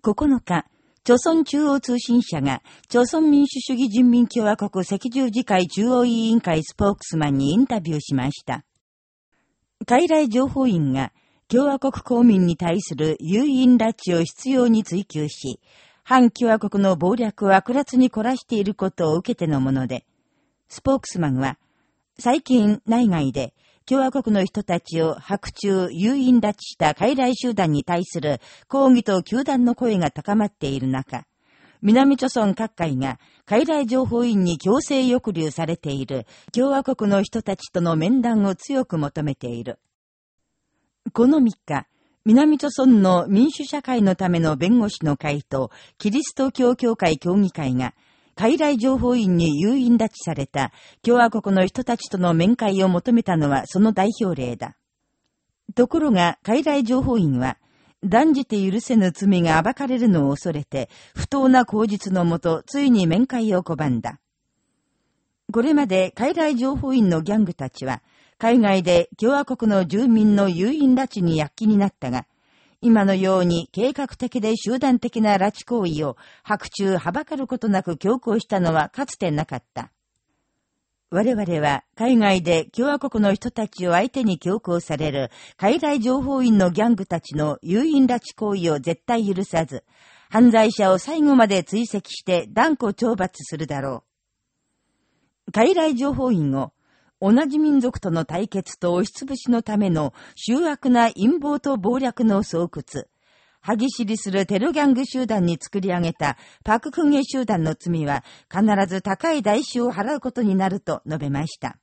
9日、朝鮮中央通信社が、朝鮮民主主義人民共和国赤十字会中央委員会スポークスマンにインタビューしました。海来情報員が、共和国公民に対する誘引拉致を必要に追求し、反共和国の暴略を悪辣に凝らしていることを受けてのもので、スポークスマンは、最近内外で共和国の人たちを白昼、誘引拉致した傀儡集団に対する抗議と球団の声が高まっている中、南朝村各界が傀儡情報員に強制抑留されている共和国の人たちとの面談を強く求めている。この3日、南朝村の民主社会のための弁護士の会とキリスト教協会協議会が海外情報員に誘引拉致された共和国の人たちとの面会を求めたのはその代表例だ。ところが、海外情報員は、断じて許せぬ罪が暴かれるのを恐れて、不当な口実のもと、ついに面会を拒んだ。これまで海外情報員のギャングたちは、海外で共和国の住民の誘引拉致に躍起になったが、今のように計画的で集団的な拉致行為を白昼はばかることなく強行したのはかつてなかった。我々は海外で共和国の人たちを相手に強行される海外情報員のギャングたちの誘引拉致行為を絶対許さず、犯罪者を最後まで追跡して断固懲罰するだろう。海外情報員を同じ民族との対決と押しつぶしのための醜悪な陰謀と暴略の巣窟、歯ぎしりするテロギャング集団に作り上げたパククンゲ集団の罪は必ず高い代償を払うことになると述べました。